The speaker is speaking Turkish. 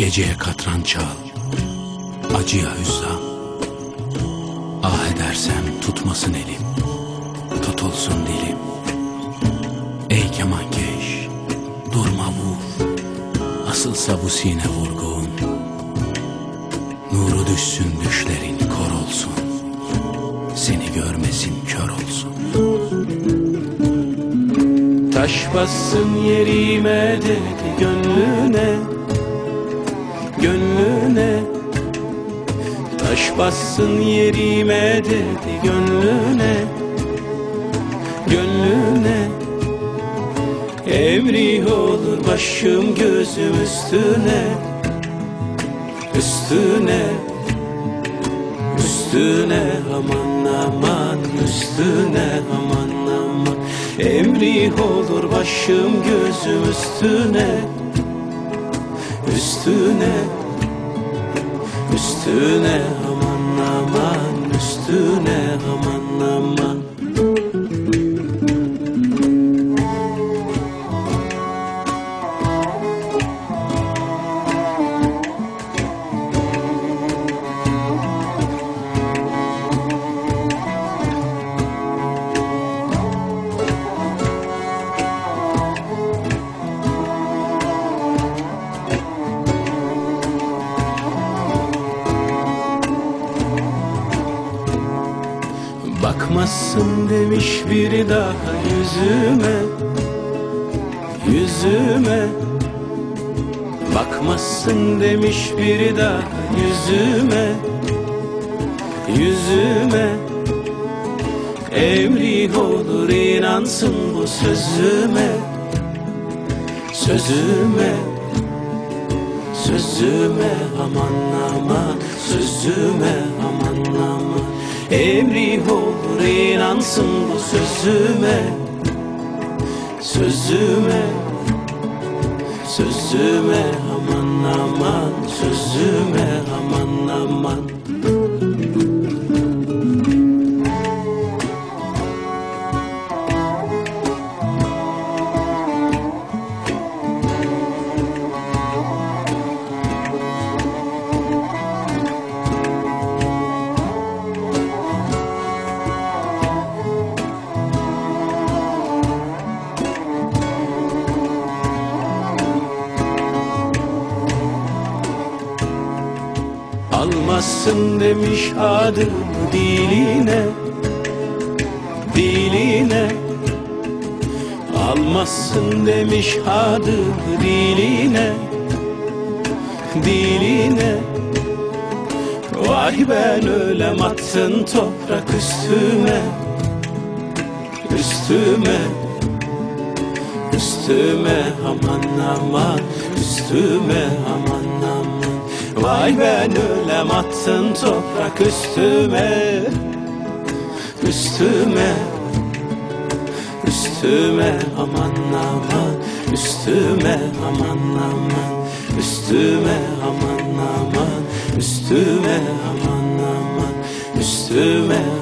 Geceye katran çal, acıya hüzzam. Ah edersem tutmasın elim, tutulsun dilim. Ey kemankeş, durma vur, asılsa bu sine vurgun. Nuru düşsün düşlerin kor olsun, seni görmesin kör olsun. Taş bassın yerime dedi gönlüne Gönlüne Taş bassın yerime dedi gönlüne Gönlüne. Emri olur başım gözüm üstüne Üstüne. Üstüne aman aman üstüne aman aman. Emri olur başım gözüm üstüne Üstüne Üstüne aman aman üstüne aman aman Bakmazsın demiş biri daha yüzüme Yüzüme. Bakmazsın demiş biri daha yüzüme Yüzüme. Emri olur inansın bu sözüme Sözüme. Sözüme aman aman Sözüme aman aman Emri olur inansın bu sözüme. Sözüme Sözüme aman aman Sözüme Almazsın demiş adımı diline Diline. Almazsın demiş adımı diline Diline. Vay ben ölem attın toprak üstüme Üstüme Üstüme. Aman aman Üstüme aman aman Vay ben ölem attın toprak üstüme. Üstüme Üstüme aman aman. Üstüme aman aman. Üstüme aman aman. Üstüme aman aman. Üstüme aman aman